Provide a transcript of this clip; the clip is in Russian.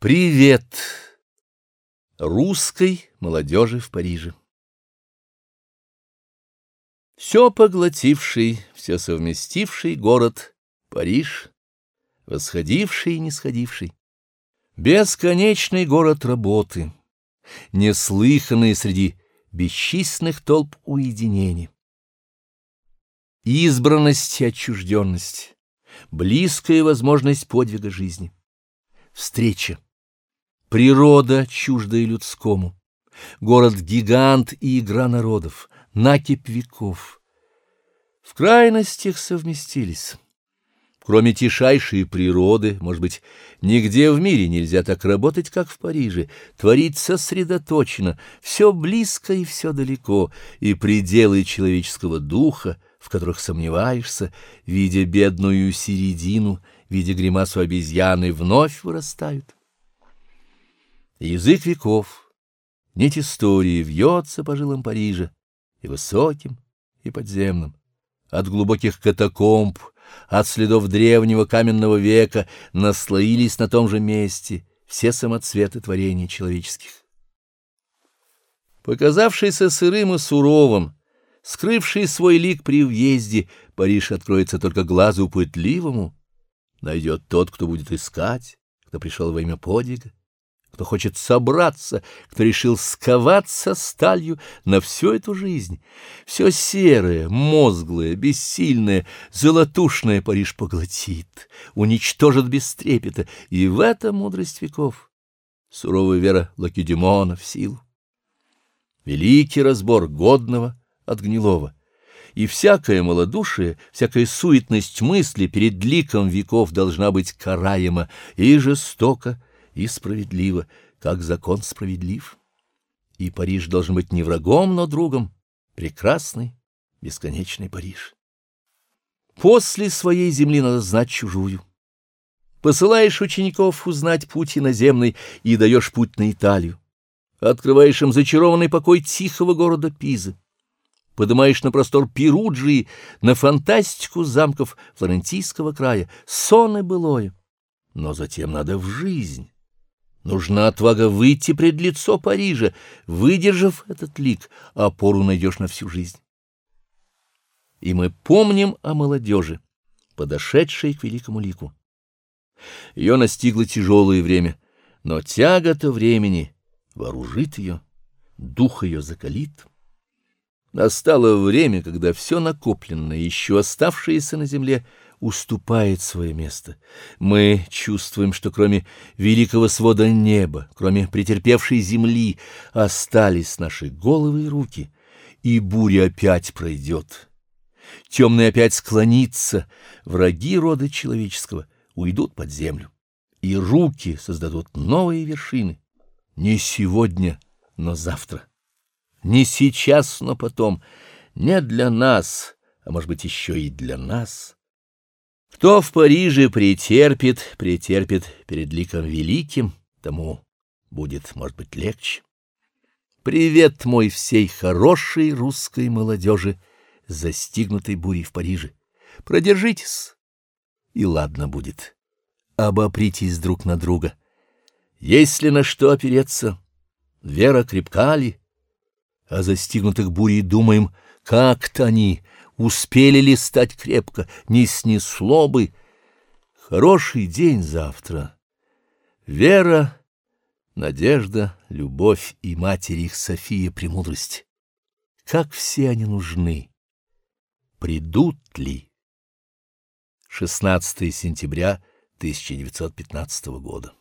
Привет русской молодежи в Париже. Все поглотивший, все совместивший город Париж, восходивший и нисходивший, бесконечный город работы, неслыханный среди бесчисленных толп уединений. Избранность и отчужденность, близкая возможность подвига жизни, встреча Природа, чуждая людскому, город-гигант и игра народов, накипь веков. В крайностях совместились. Кроме тишайшей природы, может быть, нигде в мире нельзя так работать, как в Париже, творить сосредоточенно, все близко и все далеко, и пределы человеческого духа, в которых сомневаешься, видя бедную середину, видя гримасу обезьяны, вновь вырастают. Язык веков, нить истории вьется по жилам Парижа, и высоким, и подземным. От глубоких катакомб, от следов древнего каменного века наслоились на том же месте все самоцветы творений человеческих. Показавшийся сырым и суровым, скрывший свой лик при въезде, Париж откроется только глазу пытливому, найдет тот, кто будет искать, кто пришел во имя подвига кто хочет собраться, кто решил сковаться сталью на всю эту жизнь. Все серое, мозглое, бессильное, золотушное Париж поглотит, уничтожит без трепета, и в этом мудрость веков, суровая вера Лакедемона в силу. Великий разбор годного от гнилого. И всякое малодушие, всякая суетность мысли перед ликом веков должна быть караема и жестоко, и справедливо, как закон справедлив. И Париж должен быть не врагом, но другом, прекрасный, бесконечный Париж. После своей земли надо знать чужую. Посылаешь учеников узнать путь иноземный и даешь путь на Италию. Открываешь им зачарованный покой тихого города Пизы. Подымаешь на простор Перуджии, на фантастику замков флорентийского края, сон и былое. Но затем надо в жизнь Нужна отвага выйти пред лицо Парижа. Выдержав этот лик, опору найдешь на всю жизнь. И мы помним о молодежи, подошедшей к великому лику. Ее настигло тяжелое время, но тяга-то времени вооружит ее, дух ее закалит. Настало время, когда все накопленное, еще оставшееся на земле, уступает свое место. Мы чувствуем, что кроме великого свода неба, кроме претерпевшей земли, остались наши головы и руки, и буря опять пройдет. Темный опять склонится, враги рода человеческого уйдут под землю, и руки создадут новые вершины. Не сегодня, но завтра. Не сейчас, но потом. Не для нас, а может быть еще и для нас. Кто в Париже претерпит, претерпит перед ликом великим, тому будет, может быть, легче. Привет мой всей хорошей русской молодежи, застигнутой бурей в Париже. Продержитесь, и ладно будет. Обопритесь друг на друга. Есть ли на что опереться? Вера крепка ли? О застигнутых бурей думаем, как-то они Успели ли стать крепко, не снесло бы. Хороший день завтра. Вера, надежда, любовь и матери их София премудрость. Как все они нужны. Придут ли? 16 сентября 1915 года.